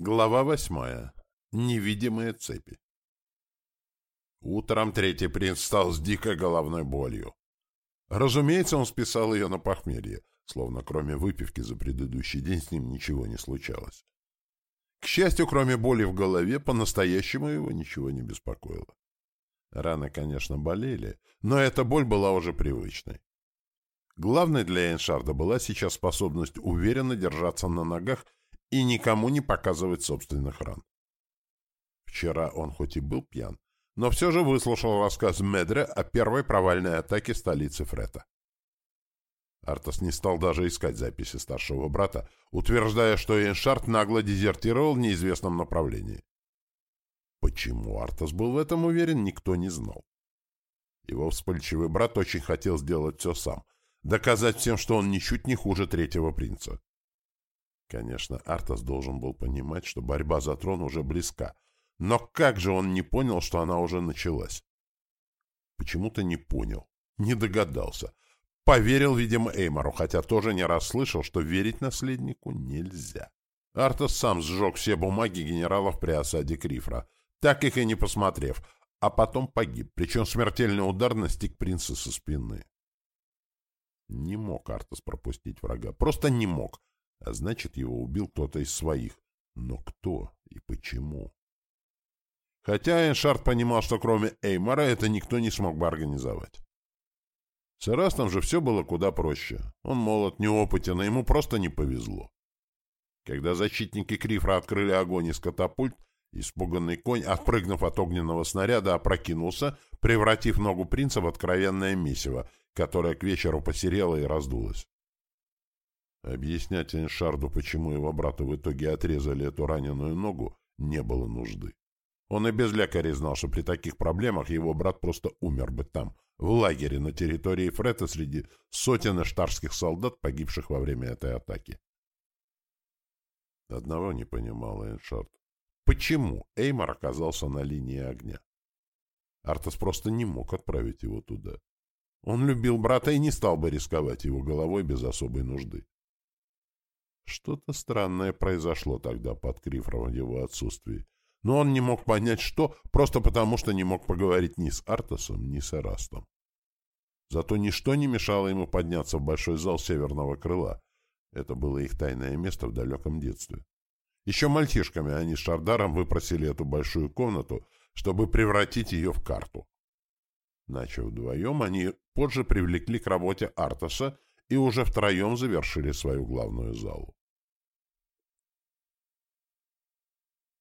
Глава восьмая. Невидимые цепи. Утром третий принц стал с дикой головной болью. Разумеется, он списал ее на похмелье, словно кроме выпивки за предыдущий день с ним ничего не случалось. К счастью, кроме боли в голове, по-настоящему его ничего не беспокоило. Раны, конечно, болели, но эта боль была уже привычной. Главной для Эйншарда была сейчас способность уверенно держаться на ногах и никому не показывать собственных ран. Вчера он хоть и был пьян, но все же выслушал рассказ Медре о первой провальной атаке столицы Фрета. Артас не стал даже искать записи старшего брата, утверждая, что Эйншард нагло дезертировал в неизвестном направлении. Почему Артас был в этом уверен, никто не знал. Его вспыльчивый брат очень хотел сделать все сам, доказать всем, что он ничуть не хуже третьего принца. Конечно, Артас должен был понимать, что борьба за трон уже близка. Но как же он не понял, что она уже началась? Почему-то не понял, не догадался. Поверил, видимо, Эймору, хотя тоже не раз слышал, что верить наследнику нельзя. Артас сам сжег все бумаги генералов при осаде Крифра, так их и не посмотрев, а потом погиб, причем смертельный удар настиг принца со спины. Не мог Артас пропустить врага, просто не мог, а значит, его убил кто-то из своих. Но кто и почему? Хотя Эншард понимал, что кроме Эймара это никто не смог бы организовать. С Эрастом же все было куда проще. Он молод, неопытен, и ему просто не повезло. Когда защитники Крифра открыли огонь из катапульт, испуганный конь, отпрыгнув от огненного снаряда, опрокинулся, превратив ногу принца в откровенное месиво, которое к вечеру посерело и раздулось. Объяснять Эншарду, почему его брату в итоге отрезали эту раненую ногу, не было нужды. Он и без лекаря знал, что при таких проблемах его брат просто умер бы там, в лагере на территории Фрета среди сотен эштарских солдат, погибших во время этой атаки. Одного не понимал Эншард. Почему Эймар оказался на линии огня? Артас просто не мог отправить его туда. Он любил брата и не стал бы рисковать его головой без особой нужды. Что-то странное произошло тогда под Крифром в его отсутствии. Но он не мог понять, что, просто потому, что не мог поговорить ни с Артасом, ни с Эрастом. Зато ничто не мешало ему подняться в большой зал северного крыла. Это было их тайное место в далеком детстве. Еще мальчишками они с Шардаром выпросили эту большую комнату, чтобы превратить ее в карту. Начав вдвоем, они позже привлекли к работе Артаса и уже втроем завершили свою главную залу.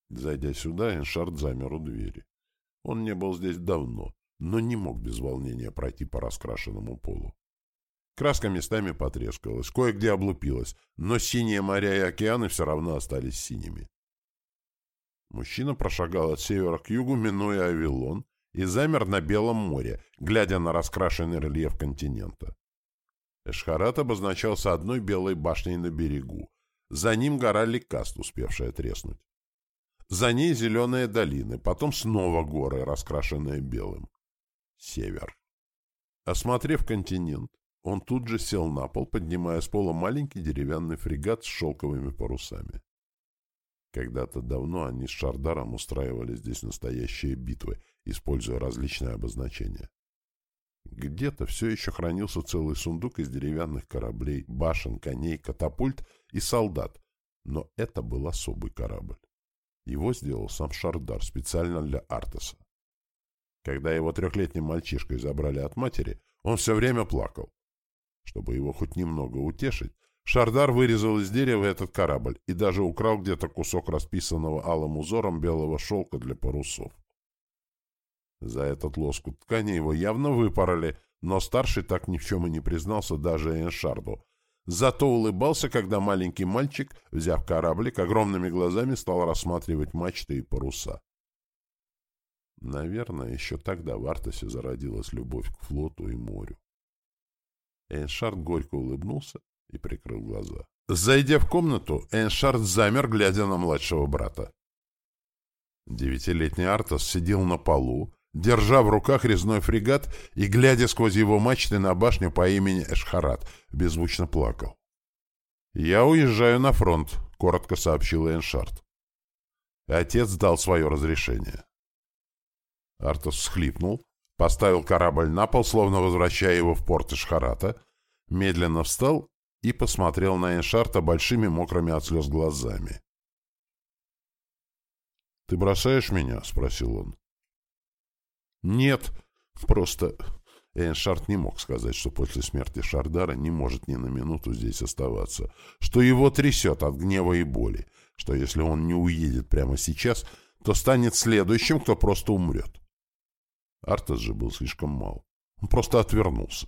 Зайдя сюда, Эншард замер у двери. Он не был здесь давно, но не мог без волнения пройти по раскрашенному полу. Краска местами потрескалась, кое-где облупилась, но синие моря и океаны все равно остались синими. Мужчина прошагал от севера к югу, минуя Авилон, и замер на Белом море, глядя на раскрашенный рельеф континента. Эшхарат обозначался одной белой башней на берегу. За ним гора Ликаст, успевшая треснуть. За ней зеленые долины, потом снова горы, раскрашенные белым. Север. Осмотрев континент, он тут же сел на пол, поднимая с пола маленький деревянный фрегат с шелковыми парусами. Когда-то давно они с Шардаром устраивали здесь настоящие битвы, используя различные обозначения. Где-то все еще хранился целый сундук из деревянных кораблей, башен, коней, катапульт и солдат, но это был особый корабль. Его сделал сам Шардар специально для Артаса. Когда его трехлетним мальчишкой забрали от матери, он все время плакал. Чтобы его хоть немного утешить, Шардар вырезал из дерева этот корабль и даже украл где-то кусок расписанного алым узором белого шелка для парусов. За этот лоскут ткани его явно выпороли, но старший так ни в чем и не признался даже Эншарду, Зато улыбался, когда маленький мальчик, взяв кораблик, огромными глазами стал рассматривать мачты и паруса. Наверное, еще тогда в Артасе зародилась любовь к флоту и морю. Эйншард горько улыбнулся и прикрыл глаза. Зайдя в комнату, Эйншард замер, глядя на младшего брата. Девятилетний Артас сидел на полу, держа в руках резной фрегат и, глядя сквозь его мачты на башню по имени Эшхарат, беззвучно плакал. «Я уезжаю на фронт», — коротко сообщил Эншард. и отец дал свое разрешение. Артос всхлипнул, поставил корабль на пол, словно возвращая его в порт Ишхарата, медленно встал и посмотрел на Эншарта большими мокрыми от слез глазами. «Ты бросаешь меня?» — спросил он. «Нет, просто...» Эйншард не мог сказать, что после смерти Шардара не может ни на минуту здесь оставаться, что его трясет от гнева и боли, что если он не уедет прямо сейчас, то станет следующим, кто просто умрет. Артас же был слишком мал. Он просто отвернулся.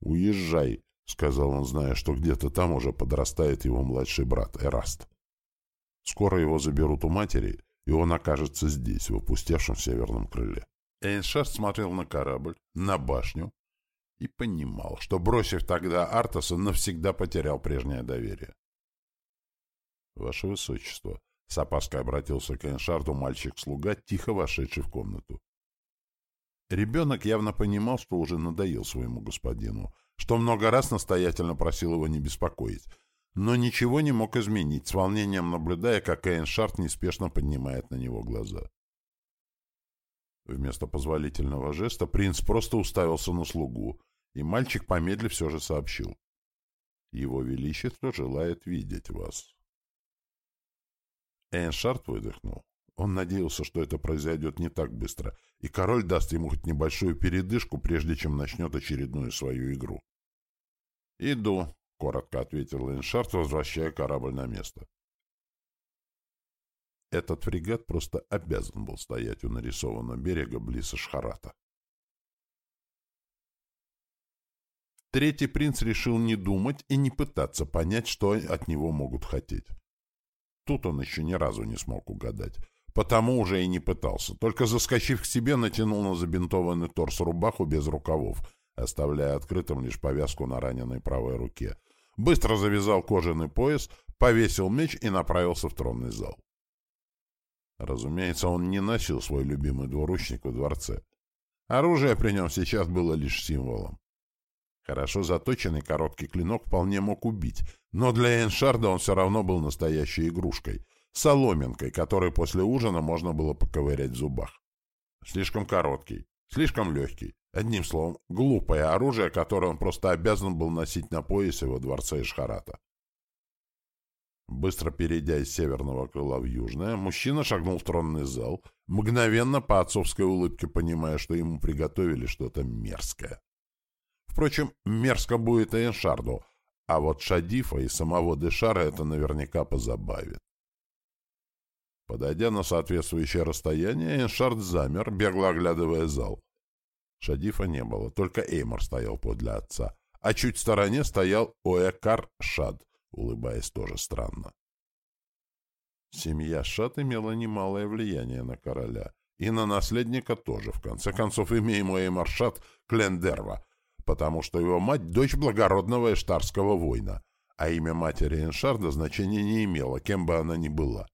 «Уезжай», — сказал он, зная, что где-то там уже подрастает его младший брат Эраст. Скоро его заберут у матери, и он окажется здесь, в опустевшем северном крыле. Эйншард смотрел на корабль, на башню и понимал, что, бросив тогда Артаса, навсегда потерял прежнее доверие. «Ваше Высочество», — с опаской обратился к Эйншарду мальчик-слуга, тихо вошедший в комнату. Ребенок явно понимал, что уже надоел своему господину, что много раз настоятельно просил его не беспокоить, но ничего не мог изменить, с волнением наблюдая, как Эйншард неспешно поднимает на него глаза. Вместо позволительного жеста принц просто уставился на слугу, и мальчик, помедлив, все же сообщил. «Его Величество желает видеть вас». Эйншард выдохнул. Он надеялся, что это произойдет не так быстро, и король даст ему хоть небольшую передышку, прежде чем начнет очередную свою игру. «Иду», — коротко ответил Эйншард, возвращая корабль на место. Этот фрегат просто обязан был стоять у нарисованного берега близ Ашхарата. Третий принц решил не думать и не пытаться понять, что от него могут хотеть. Тут он еще ни разу не смог угадать. Потому уже и не пытался. Только заскочив к себе, натянул на забинтованный торс рубаху без рукавов, оставляя открытым лишь повязку на раненой правой руке. Быстро завязал кожаный пояс, повесил меч и направился в тронный зал. Разумеется, он не носил свой любимый двуручник во дворце. Оружие при нем сейчас было лишь символом. Хорошо заточенный короткий клинок вполне мог убить, но для Эншарда он все равно был настоящей игрушкой, соломинкой, которой после ужина можно было поковырять в зубах. Слишком короткий, слишком легкий. Одним словом, глупое оружие, которое он просто обязан был носить на поясе во дворце Ишхарата. Быстро перейдя из северного крыла в южное, мужчина шагнул в тронный зал, мгновенно по отцовской улыбке понимая, что ему приготовили что-то мерзкое. Впрочем, мерзко будет и Эншарду, а вот Шадифа и самого Дешара это наверняка позабавит. Подойдя на соответствующее расстояние, Эншард замер, бегло оглядывая зал. Шадифа не было, только Эймор стоял подле отца, а чуть в стороне стоял Оэкар Шад — улыбаясь тоже странно. Семья Шат имела немалое влияние на короля, и на наследника тоже, в конце концов, имя ему Эймаршат Клендерва, потому что его мать — дочь благородного эштарского воина, а имя матери Эншарда значения не имело, кем бы она ни была.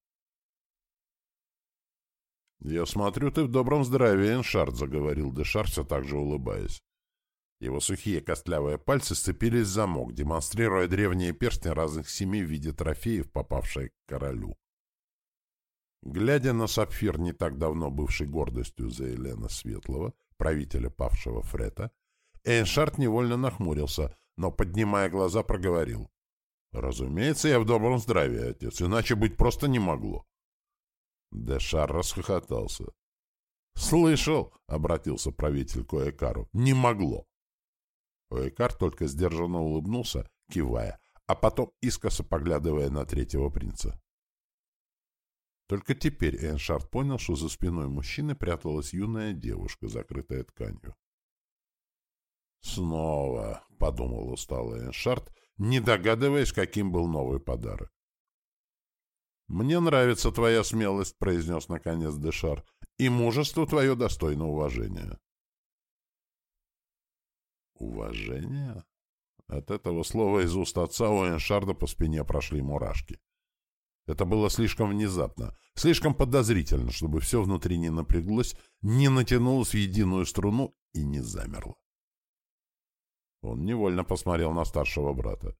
«Я смотрю, ты в добром здравии, Эншард», — заговорил Дешар, все так же улыбаясь. Его сухие костлявые пальцы сцепились в замок, демонстрируя древние перстни разных семей в виде трофеев, попавшие к королю. Глядя на сапфир, не так давно бывший гордостью за Елена Светлого, правителя павшего Фрета, Эйншард невольно нахмурился, но, поднимая глаза, проговорил. «Разумеется, я в добром здравии, отец, иначе быть просто не могло». Дешар расхохотался. «Слышал», — обратился правитель к Оэкару, — «не могло». Ойкар только сдержанно улыбнулся, кивая, а потом искоса поглядывая на третьего принца. Только теперь Эншард понял, что за спиной мужчины пряталась юная девушка, закрытая тканью. «Снова», — подумал усталый Эншард, не догадываясь, каким был новый подарок. «Мне нравится твоя смелость», — произнес наконец Дешар, — «и мужество твое достойно уважения». Уважение? От этого слова из уст отца у Эншарда по спине прошли мурашки. Это было слишком внезапно, слишком подозрительно, чтобы все внутри не напряглось, не натянулось в единую струну и не замерло. Он невольно посмотрел на старшего брата.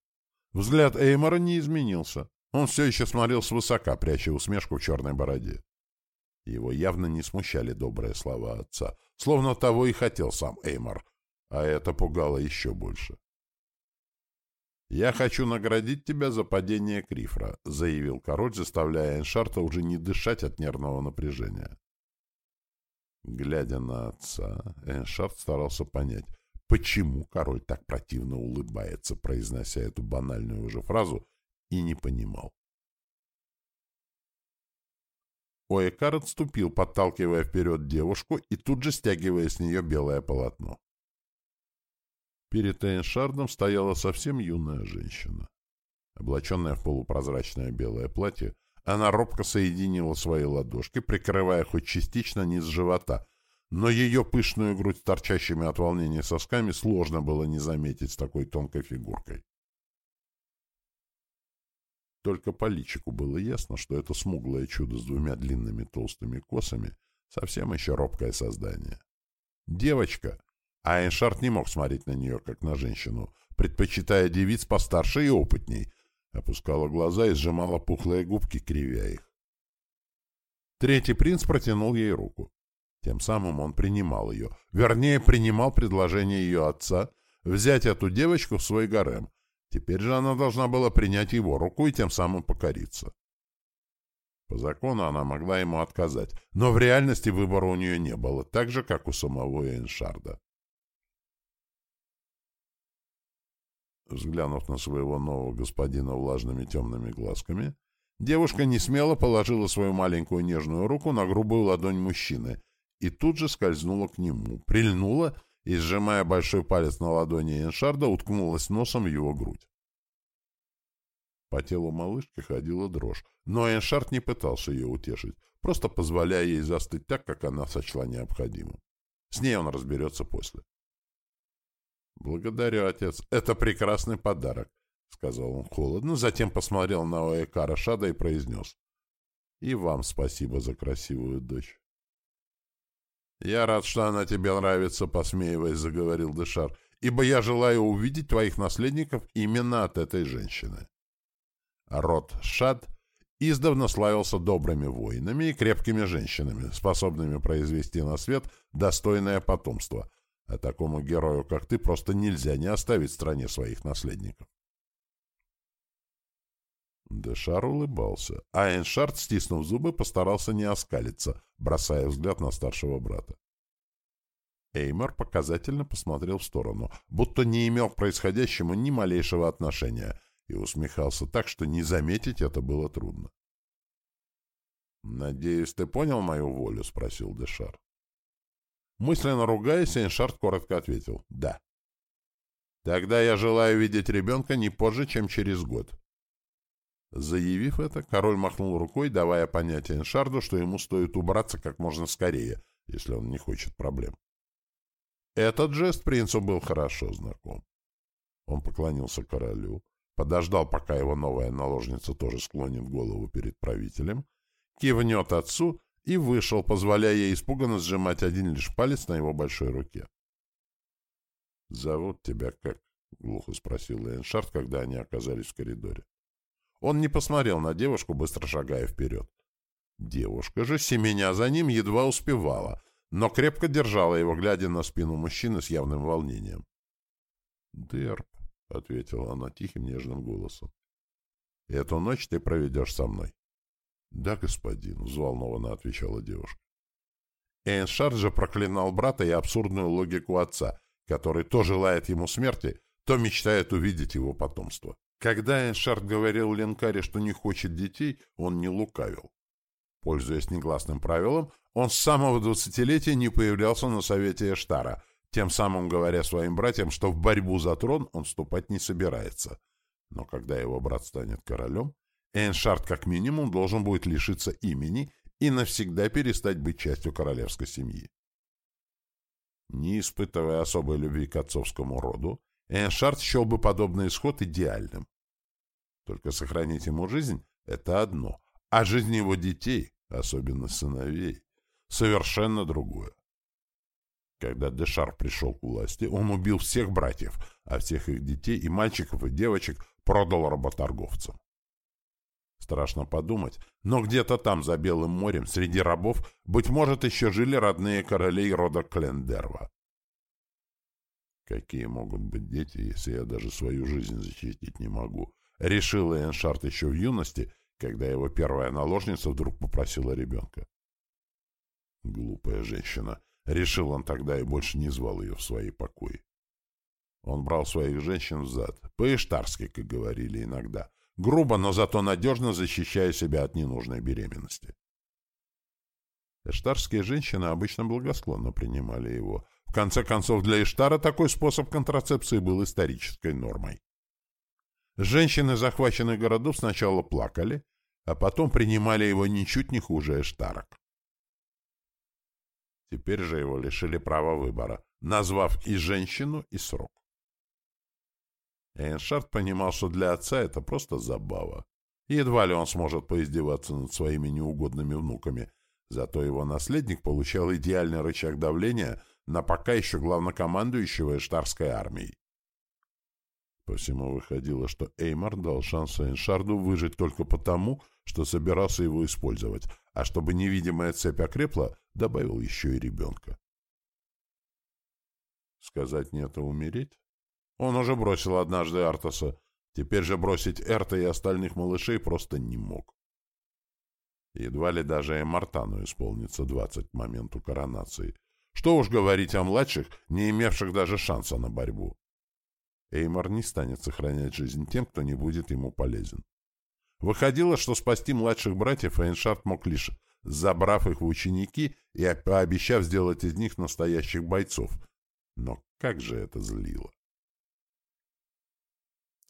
Взгляд Эймора не изменился. Он все еще смотрел свысока, пряча усмешку в черной бороде. Его явно не смущали добрые слова отца, словно того и хотел сам Эймор, а это пугало еще больше. «Я хочу наградить тебя за падение Крифра», — заявил король, заставляя Эншарта уже не дышать от нервного напряжения. Глядя на отца, Эншарт старался понять, почему король так противно улыбается, произнося эту банальную уже фразу, и не понимал. Оэкар отступил, подталкивая вперед девушку и тут же стягивая с нее белое полотно. Перед Эйншардом стояла совсем юная женщина. Облаченная в полупрозрачное белое платье, она робко соединила свои ладошки, прикрывая хоть частично низ живота, но ее пышную грудь с торчащими от волнения сосками сложно было не заметить с такой тонкой фигуркой. Только по личику было ясно, что это смуглое чудо с двумя длинными толстыми косами совсем еще робкое создание. Девочка, а Эйншард не мог смотреть на нее, как на женщину, предпочитая девиц постарше и опытней, опускала глаза и сжимала пухлые губки, кривя их. Третий принц протянул ей руку. Тем самым он принимал ее, вернее, принимал предложение ее отца взять эту девочку в свой гарем. Теперь же она должна была принять его руку и тем самым покориться. По закону она могла ему отказать, но в реальности выбора у нее не было, так же, как у самого Эйншарда. Взглянув на своего нового господина влажными темными глазками, девушка не смело положила свою маленькую нежную руку на грубую ладонь мужчины и тут же скользнула к нему, прильнула и, сжимая большой палец на ладони Эншарда, уткнулась носом в его грудь. По телу малышки ходила дрожь, но Эншард не пытался ее утешить, просто позволяя ей застыть так, как она сочла необходимым. С ней он разберется после. «Благодарю, отец. Это прекрасный подарок», — сказал он холодно, затем посмотрел на Оэкара Шада и произнес. «И вам спасибо за красивую дочь». «Я рад, что она тебе нравится», — посмеиваясь, заговорил Дешар, «ибо я желаю увидеть твоих наследников именно от этой женщины». Род Шад издавна славился добрыми воинами и крепкими женщинами, способными произвести на свет достойное потомство — а такому герою, как ты, просто нельзя не оставить в стране своих наследников. Дешар улыбался, а Эншард, стиснув зубы, постарался не оскалиться, бросая взгляд на старшего брата. Эймор показательно посмотрел в сторону, будто не имел к происходящему ни малейшего отношения, и усмехался так, что не заметить это было трудно. «Надеюсь, ты понял мою волю?» — спросил Дешар. Мысленно ругаясь, Эйншард коротко ответил «Да». «Тогда я желаю видеть ребенка не позже, чем через год». Заявив это, король махнул рукой, давая понять Эйншарду, что ему стоит убраться как можно скорее, если он не хочет проблем. Этот жест принцу был хорошо знаком. Он поклонился королю, подождал, пока его новая наложница тоже склонит голову перед правителем, кивнет отцу и вышел, позволяя ей испуганно сжимать один лишь палец на его большой руке. «Зовут тебя как?» — глухо спросил Эйншард, когда они оказались в коридоре. Он не посмотрел на девушку, быстро шагая вперед. Девушка же, семеня за ним, едва успевала, но крепко держала его, глядя на спину мужчины с явным волнением. «Дерб», — ответила она тихим нежным голосом, — «эту ночь ты проведешь со мной». — Да, господин, — взволнованно отвечала девушка. Эйншард же проклинал брата и абсурдную логику отца, который то желает ему смерти, то мечтает увидеть его потомство. Когда Эйншард говорил Ленкаре, что не хочет детей, он не лукавил. Пользуясь негласным правилом, он с самого двадцатилетия не появлялся на совете Эштара, тем самым говоря своим братьям, что в борьбу за трон он вступать не собирается. Но когда его брат станет королем, Эйншард как минимум должен будет лишиться имени и навсегда перестать быть частью королевской семьи. Не испытывая особой любви к отцовскому роду, Эйншард счел бы подобный исход идеальным. Только сохранить ему жизнь — это одно, а жизнь его детей, особенно сыновей, совершенно другое. Когда Дешар пришел к власти, он убил всех братьев, а всех их детей и мальчиков, и девочек продал работорговцам. Страшно подумать, но где-то там, за Белым морем, среди рабов, быть может, еще жили родные королей рода Клендерва. Какие могут быть дети, если я даже свою жизнь защитить не могу? Решила Эншарт еще в юности, когда его первая наложница вдруг попросила ребенка. Глупая женщина. Решил он тогда и больше не звал ее в свои покои. Он брал своих женщин взад, по-иштарски, как говорили иногда, грубо, но зато надежно защищая себя от ненужной беременности. Эштарские женщины обычно благосклонно принимали его. В конце концов, для Иштара такой способ контрацепции был исторической нормой. Женщины захваченных городов сначала плакали, а потом принимали его ничуть не хуже Эштарок. Теперь же его лишили права выбора, назвав и женщину, и срок. Эйншард понимал, что для отца это просто забава. едва ли он сможет поиздеваться над своими неугодными внуками, зато его наследник получал идеальный рычаг давления на пока еще главнокомандующего Эштарской армией. По всему выходило, что Эймар дал шанс Эйншарду выжить только потому, что собирался его использовать, а чтобы невидимая цепь окрепла, добавил еще и ребенка. Сказать «нет» и умереть? Он уже бросил однажды Артаса, теперь же бросить Эрта и остальных малышей просто не мог. Едва ли даже и Мартану исполнится двадцать к моменту коронации. Что уж говорить о младших, не имевших даже шанса на борьбу. Эймар не станет сохранять жизнь тем, кто не будет ему полезен. Выходило, что спасти младших братьев Эйншард мог лишь забрав их в ученики и пообещав сделать из них настоящих бойцов. Но как же это злило!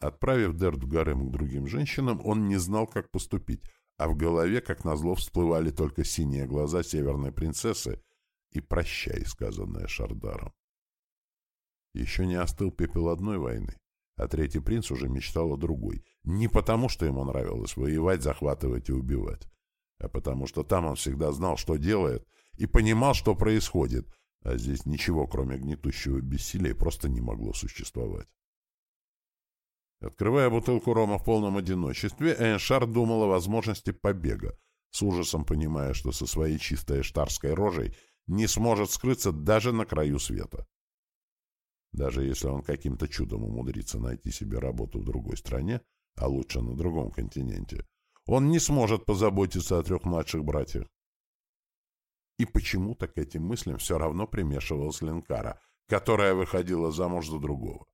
Отправив Дерт в гарем к другим женщинам, он не знал, как поступить, а в голове, как назло, всплывали только синие глаза северной принцессы и «прощай», сказанное Шардаром. Еще не остыл пепел одной войны, а третий принц уже мечтал о другой. Не потому, что ему нравилось воевать, захватывать и убивать, а потому что там он всегда знал, что делает, и понимал, что происходит, а здесь ничего, кроме гнетущего бессилия, просто не могло существовать. Открывая бутылку рома в полном одиночестве, Эйншар думал о возможности побега, с ужасом понимая, что со своей чистой штарской рожей не сможет скрыться даже на краю света. Даже если он каким-то чудом умудрится найти себе работу в другой стране, а лучше на другом континенте, он не сможет позаботиться о трех младших братьях. И почему-то к этим мыслям все равно примешивалась Ленкара, которая выходила замуж за другого.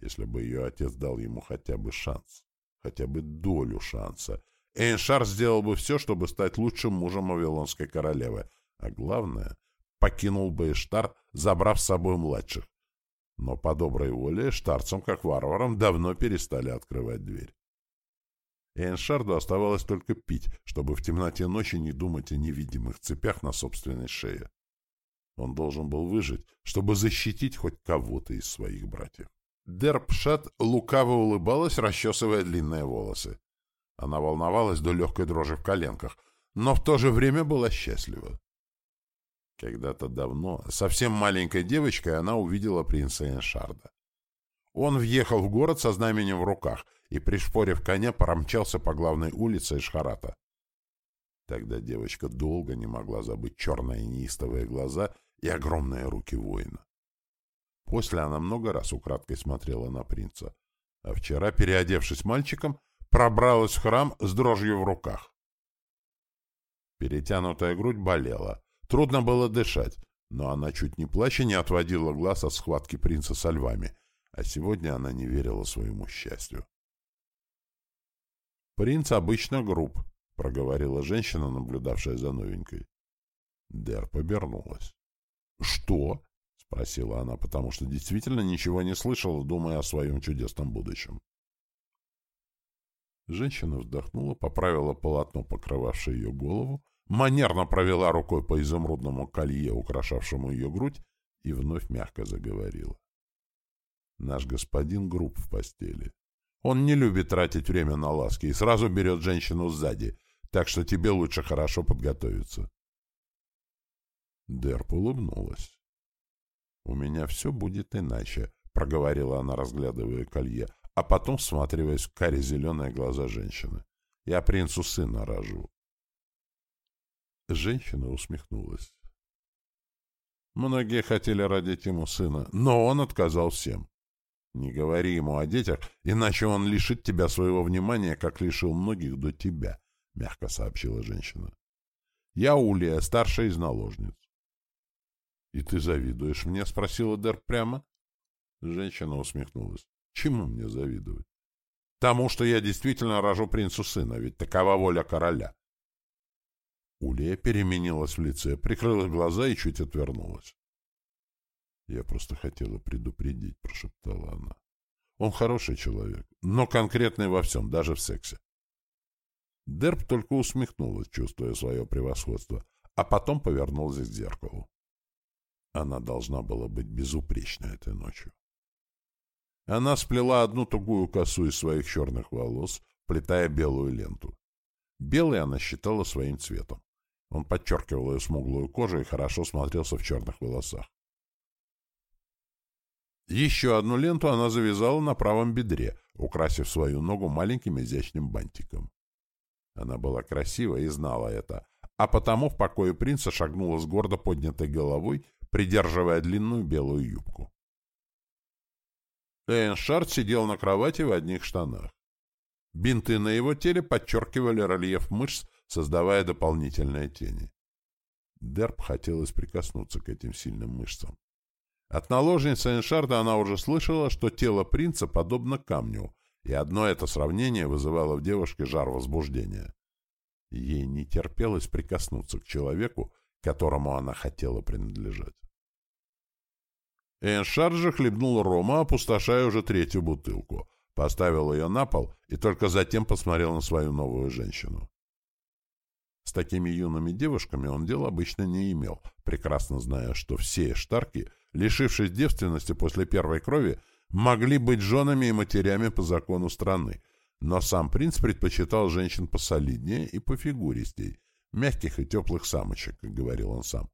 Если бы ее отец дал ему хотя бы шанс, хотя бы долю шанса, Эйншар сделал бы все, чтобы стать лучшим мужем Вавилонской королевы, а главное, покинул бы Эштар, забрав с собой младших. Но по доброй воле эштарцам, как варварам, давно перестали открывать дверь. Эйншарду оставалось только пить, чтобы в темноте ночи не думать о невидимых цепях на собственной шее. Он должен был выжить, чтобы защитить хоть кого-то из своих братьев. Дерпшат лукаво улыбалась, расчесывая длинные волосы. Она волновалась до легкой дрожи в коленках, но в то же время была счастлива. Когда-то давно, совсем маленькой девочкой, она увидела принца Эншарда. Он въехал в город со знаменем в руках и, пришпорив коня, промчался по главной улице Ишхарата. Тогда девочка долго не могла забыть черные неистовые глаза и огромные руки воина. После она много раз украдкой смотрела на принца, а вчера, переодевшись мальчиком, пробралась в храм с дрожью в руках. Перетянутая грудь болела, трудно было дышать, но она чуть не плача не отводила глаз от схватки принца со львами, а сегодня она не верила своему счастью. «Принц обычно груб», — проговорила женщина, наблюдавшая за новенькой. Дер побернулась. «Что?» — спросила она, потому что действительно ничего не слышала, думая о своем чудесном будущем. Женщина вздохнула, поправила полотно, покрывавшее ее голову, манерно провела рукой по изумрудному колье, украшавшему ее грудь, и вновь мягко заговорила. Наш господин груб в постели. Он не любит тратить время на ласки и сразу берет женщину сзади, так что тебе лучше хорошо подготовиться. Дерп улыбнулась. «У меня все будет иначе», — проговорила она, разглядывая колье, а потом всматриваясь в каре зеленые глаза женщины. Я принцу сына рожу. Женщина усмехнулась. Многие хотели родить ему сына, но он отказал всем. Не говори ему о детях, иначе он лишит тебя своего внимания, как лишил многих до тебя, — мягко сообщила женщина. Я Улия, старшая из наложниц. — И ты завидуешь мне? — спросила Дер прямо. Женщина усмехнулась. — Чему мне завидовать? — Тому, что я действительно рожу принцу сына, ведь такова воля короля. Улия переменилась в лице, прикрыла глаза и чуть отвернулась. «Я просто хотела предупредить», — прошептала она. «Он хороший человек, но конкретный во всем, даже в сексе». Дерб только усмехнулась, чувствуя свое превосходство, а потом повернулась к зеркалу. Она должна была быть безупречна этой ночью. Она сплела одну тугую косу из своих черных волос, плетая белую ленту. Белый она считала своим цветом. Он подчеркивал ее смуглую кожу и хорошо смотрелся в черных волосах. Еще одну ленту она завязала на правом бедре, украсив свою ногу маленьким изящным бантиком. Она была красива и знала это, а потому в покое принца шагнула с гордо поднятой головой, придерживая длинную белую юбку. Эйншард сидел на кровати в одних штанах. Бинты на его теле подчеркивали рельеф мышц создавая дополнительные тени. Дерб хотелось прикоснуться к этим сильным мышцам. От наложницы Эншарда она уже слышала, что тело принца подобно камню, и одно это сравнение вызывало в девушке жар возбуждения. Ей не терпелось прикоснуться к человеку, которому она хотела принадлежать. Эншард же хлебнул рома, опустошая уже третью бутылку, поставил ее на пол и только затем посмотрел на свою новую женщину. С такими юными девушками он дел обычно не имел, прекрасно зная, что все штарки, лишившись девственности после первой крови, могли быть женами и матерями по закону страны, но сам принц предпочитал женщин посолиднее и пофигуристей, мягких и теплых самочек, как говорил он сам.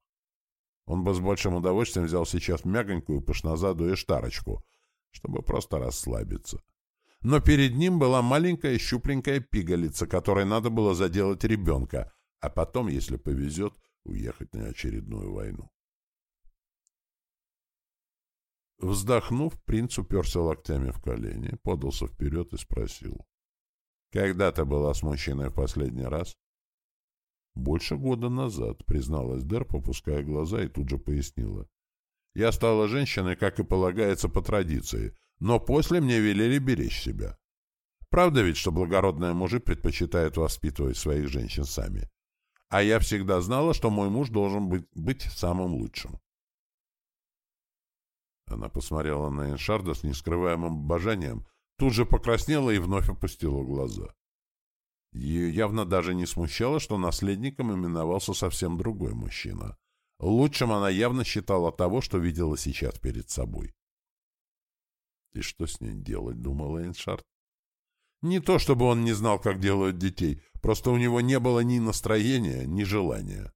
Он бы с большим удовольствием взял сейчас мягонькую пышнозадую штарочку, чтобы просто расслабиться. Но перед ним была маленькая щупленькая пигалица, которой надо было заделать ребенка, а потом, если повезет, уехать на очередную войну. Вздохнув, принц уперся локтями в колени, подался вперед и спросил. — Когда ты была с мужчиной в последний раз? — Больше года назад, — призналась Дер, попуская глаза, и тут же пояснила. — Я стала женщиной, как и полагается по традиции, но после мне велели беречь себя. Правда ведь, что благородные мужи предпочитают воспитывать своих женщин сами? а я всегда знала, что мой муж должен быть, быть самым лучшим. Она посмотрела на Эншарда с нескрываемым обожанием, тут же покраснела и вновь опустила глаза. Ее явно даже не смущало, что наследником именовался совсем другой мужчина. Лучшим она явно считала того, что видела сейчас перед собой. «И что с ней делать?» — думала Эншард. Не то, чтобы он не знал, как делают детей, просто у него не было ни настроения, ни желания.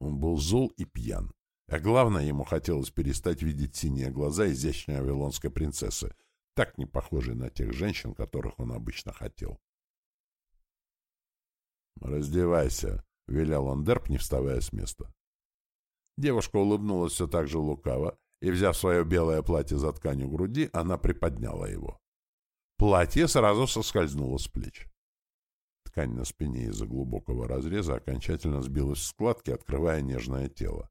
Он был зол и пьян. А главное, ему хотелось перестать видеть синие глаза изящной авилонской принцессы, так не похожей на тех женщин, которых он обычно хотел. «Раздевайся», — велел он Дерп, не вставая с места. Девушка улыбнулась все так же лукаво, и, взяв свое белое платье за тканью груди, она приподняла его. Платье сразу соскользнуло с плеч. Ткань на спине из-за глубокого разреза окончательно сбилась в складки, открывая нежное тело.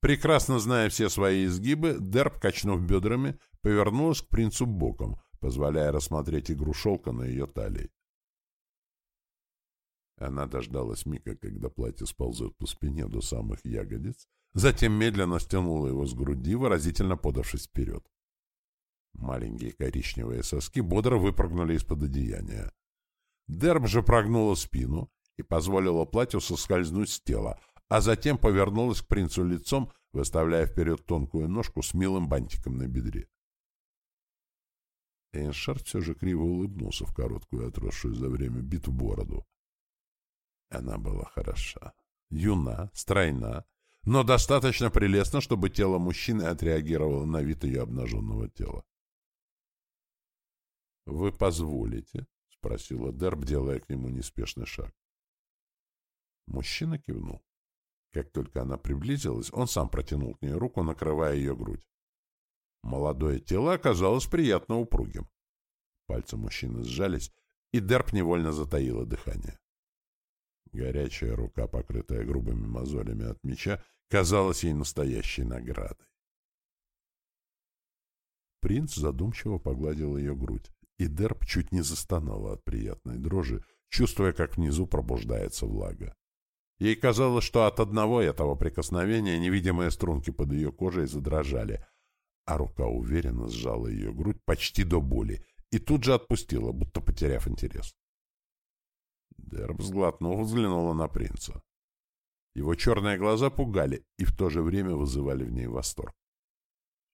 Прекрасно зная все свои изгибы, Дерб, качнув бедрами, повернулась к принцу боком, позволяя рассмотреть игру шелка на ее талии. Она дождалась мига, когда платье сползет по спине до самых ягодиц, затем медленно стянула его с груди, выразительно подавшись вперед. Маленькие коричневые соски бодро выпрыгнули из-под одеяния. Дерб же прогнула спину и позволила платью соскользнуть с тела, а затем повернулась к принцу лицом, выставляя вперед тонкую ножку с милым бантиком на бедре. Эйншард все же криво улыбнулся в короткую отросшую за время битв бороду. Она была хороша, юна, стройна, но достаточно прелестна, чтобы тело мужчины отреагировало на вид ее обнаженного тела. — Вы позволите? — спросила Дерб, делая к нему неспешный шаг. Мужчина кивнул. Как только она приблизилась, он сам протянул к ней руку, накрывая ее грудь. Молодое тело оказалось приятно упругим. Пальцы мужчины сжались, и Дерб невольно затаила дыхание. Горячая рука, покрытая грубыми мозолями от меча, казалась ей настоящей наградой. Принц задумчиво погладил ее грудь, и Дерб чуть не застонала от приятной дрожи, чувствуя, как внизу пробуждается влага. Ей казалось, что от одного этого прикосновения невидимые струнки под ее кожей задрожали, а рука уверенно сжала ее грудь почти до боли и тут же отпустила, будто потеряв интерес. Дерб, сглотнув, взглянула на принца. Его черные глаза пугали и в то же время вызывали в ней восторг.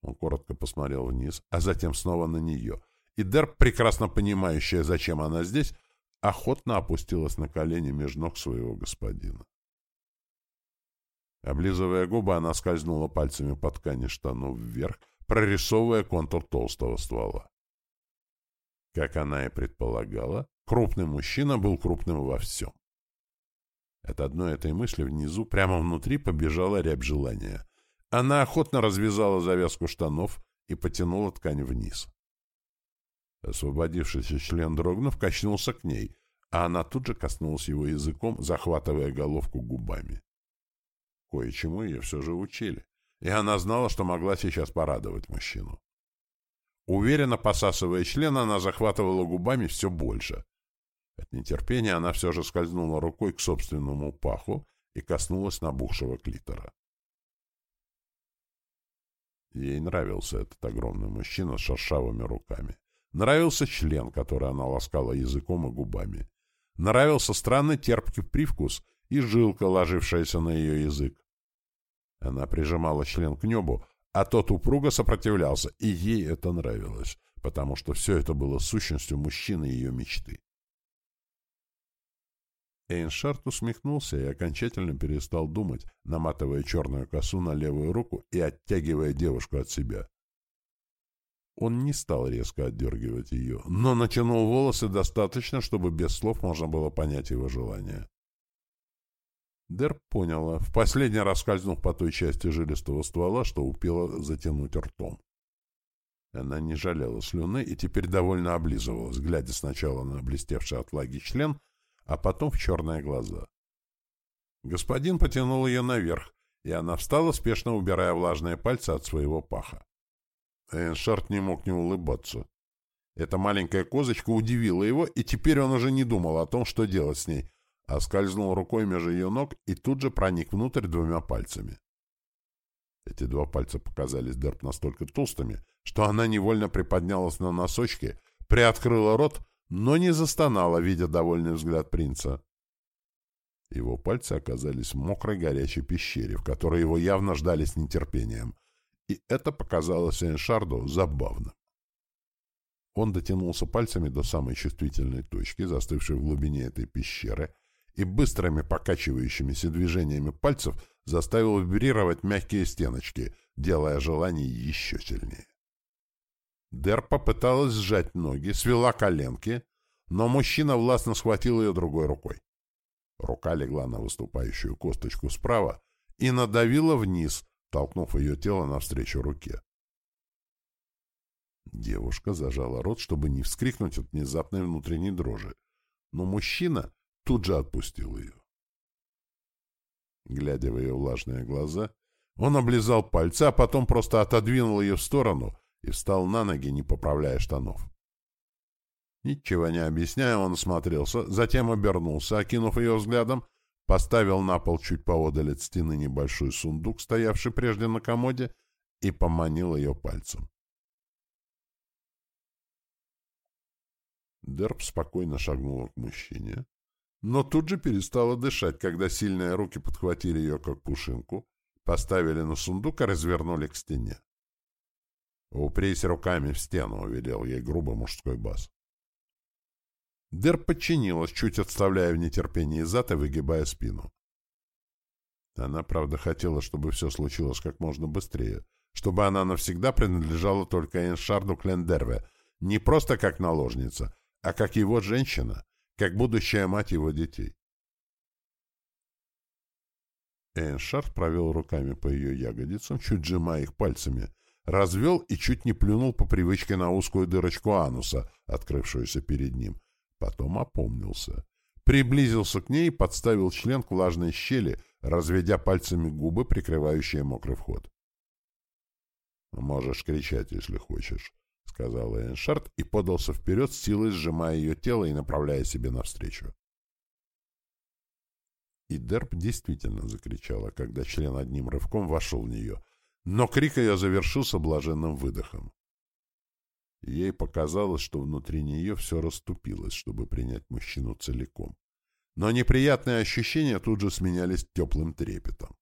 Он коротко посмотрел вниз, а затем снова на нее. И Дерб, прекрасно понимающая, зачем она здесь, охотно опустилась на колени между ног своего господина. Облизывая губы, она скользнула пальцами по ткани штанов вверх, прорисовывая контур толстого ствола. Как она и предполагала, крупный мужчина был крупным во всем. От одной этой мысли внизу, прямо внутри, побежала рябь желания. Она охотно развязала завязку штанов и потянула ткань вниз. Освободившийся член, дрогнув, качнулся к ней, а она тут же коснулась его языком, захватывая головку губами. Кое-чему ее все же учили, и она знала, что могла сейчас порадовать мужчину. Уверенно посасывая член, она захватывала губами все больше. От нетерпения она все же скользнула рукой к собственному паху и коснулась набухшего клитора. Ей нравился этот огромный мужчина с шершавыми руками. Нравился член, который она ласкала языком и губами. Нравился странный терпкий привкус и жилка, ложившаяся на ее язык. Она прижимала член к небу, а тот упруго сопротивлялся, и ей это нравилось, потому что все это было сущностью мужчины ее мечты. Эйншарт усмехнулся и окончательно перестал думать, наматывая черную косу на левую руку и оттягивая девушку от себя. Он не стал резко отдергивать ее, но натянул волосы достаточно, чтобы без слов можно было понять его желание. Дерб поняла, в последний раз скользнув по той части жилистого ствола, что упела затянуть ртом. Она не жалела слюны и теперь довольно облизывалась, глядя сначала на блестевший от влаги член, а потом в черные глаза. Господин потянул ее наверх, и она встала, спешно убирая влажные пальцы от своего паха. Эйншард не мог не улыбаться. Эта маленькая козочка удивила его, и теперь он уже не думал о том, что делать с ней, а скользнул рукой между ее ног и тут же проник внутрь двумя пальцами. Эти два пальца показались Дерп настолько толстыми, что она невольно приподнялась на носочки, приоткрыла рот но не застонала, видя довольный взгляд принца. Его пальцы оказались в мокрой горячей пещере, в которой его явно ждали с нетерпением, и это показалось Эншарду забавным. Он дотянулся пальцами до самой чувствительной точки, застывшей в глубине этой пещеры, и быстрыми покачивающимися движениями пальцев заставил вибрировать мягкие стеночки, делая желание еще сильнее. Дер попыталась сжать ноги, свела коленки, но мужчина властно схватил ее другой рукой. Рука легла на выступающую косточку справа и надавила вниз, толкнув ее тело навстречу руке. Девушка зажала рот, чтобы не вскрикнуть от внезапной внутренней дрожи, но мужчина тут же отпустил ее. Глядя в ее влажные глаза, он облизал пальцы, а потом просто отодвинул ее в сторону и встал на ноги, не поправляя штанов. Ничего не объясняя, он смотрелся, затем обернулся, окинув ее взглядом, поставил на пол чуть поодаль от стены небольшой сундук, стоявший прежде на комоде, и поманил ее пальцем. Дерб спокойно шагнула к мужчине, но тут же перестала дышать, когда сильные руки подхватили ее как пушинку, поставили на сундук и развернули к стене. «Упрись руками в стену», — велел ей грубо мужской бас. Дер подчинилась, чуть отставляя в нетерпении зад и выгибая спину. Она, правда, хотела, чтобы все случилось как можно быстрее, чтобы она навсегда принадлежала только Эншарду Клендерве, не просто как наложница, а как его женщина, как будущая мать его детей. Эйншард провел руками по ее ягодицам, чуть сжимая их пальцами, развел и чуть не плюнул по привычке на узкую дырочку ануса, открывшуюся перед ним. Потом опомнился. Приблизился к ней и подставил член к влажной щели, разведя пальцами губы, прикрывающие мокрый вход. «Можешь кричать, если хочешь», — сказал Эйншард и подался вперед, силой сжимая ее тело и направляя себе навстречу. И Дерб действительно закричала, когда член одним рывком вошел в нее, но крик ее завершился блаженным выдохом. Ей показалось, что внутри нее все расступилось, чтобы принять мужчину целиком. Но неприятные ощущения тут же сменялись теплым трепетом.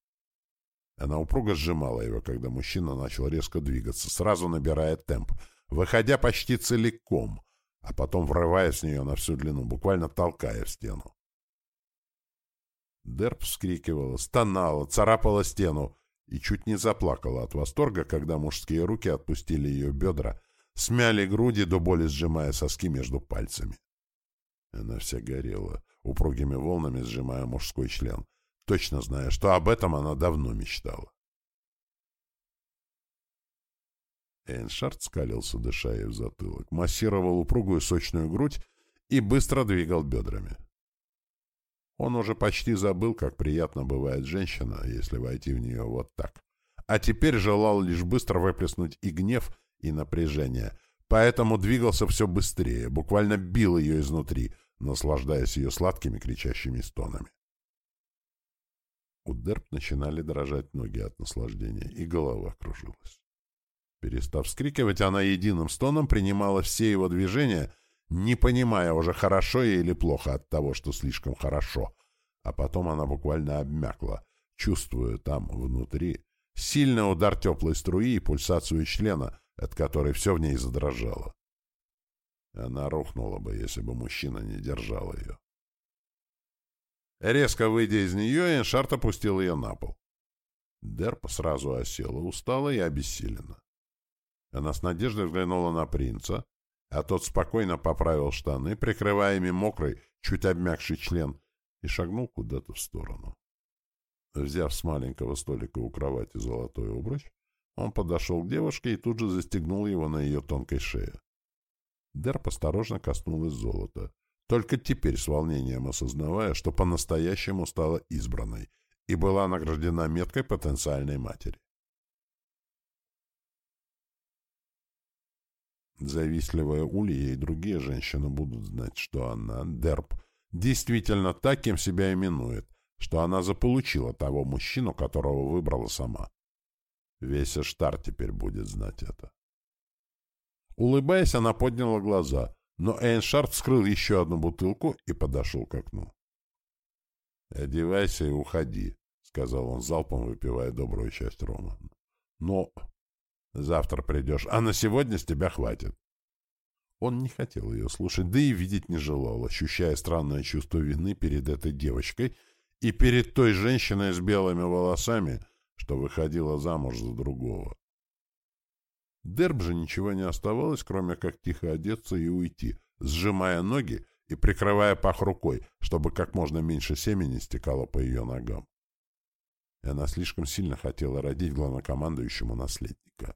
Она упруго сжимала его, когда мужчина начал резко двигаться, сразу набирая темп, выходя почти целиком, а потом врываясь в нее на всю длину, буквально толкая в стену. Дерб вскрикивала, стонала, царапала стену и чуть не заплакала от восторга, когда мужские руки отпустили ее бедра, смяли груди, до боли сжимая соски между пальцами. Она вся горела, упругими волнами сжимая мужской член, точно зная, что об этом она давно мечтала. Эйншард скалился, дыша ей в затылок, массировал упругую сочную грудь и быстро двигал бедрами. Он уже почти забыл, как приятно бывает женщина, если войти в нее вот так. А теперь желал лишь быстро выплеснуть и гнев, и напряжение, поэтому двигался все быстрее, буквально бил ее изнутри, наслаждаясь ее сладкими кричащими стонами. У Дерб начинали дрожать ноги от наслаждения, и голова кружилась. Перестав вскрикивать, она единым стоном принимала все его движения — не понимая уже, хорошо ей или плохо от того, что слишком хорошо. А потом она буквально обмякла, чувствуя там, внутри, сильный удар теплой струи и пульсацию члена, от которой все в ней задрожало. Она рухнула бы, если бы мужчина не держал ее. Резко выйдя из нее, Эншарт опустил ее на пол. Дерп сразу осела, устала и обессилена. Она с надеждой взглянула на принца, а тот спокойно поправил штаны, прикрывая ими мокрый, чуть обмякший член, и шагнул куда-то в сторону. Взяв с маленького столика у кровати золотой обруч, он подошел к девушке и тут же застегнул его на ее тонкой шее. Дерп осторожно коснулась золота, только теперь с волнением осознавая, что по-настоящему стала избранной и была награждена меткой потенциальной матери. Завистливая Улья и другие женщины будут знать, что она, Дерб, действительно так, кем себя именует, что она заполучила того мужчину, которого выбрала сама. Весь Эштар теперь будет знать это. Улыбаясь, она подняла глаза, но Эйншард вскрыл еще одну бутылку и подошел к окну. «Одевайся и уходи», — сказал он залпом, выпивая добрую часть рома. «Но Завтра придешь, а на сегодня с тебя хватит. Он не хотел ее слушать, да и видеть не желал, ощущая странное чувство вины перед этой девочкой и перед той женщиной с белыми волосами, что выходила замуж за другого. Дерб же ничего не оставалось, кроме как тихо одеться и уйти, сжимая ноги и прикрывая пах рукой, чтобы как можно меньше семени стекало по ее ногам. Она слишком сильно хотела родить главнокомандующему наследника.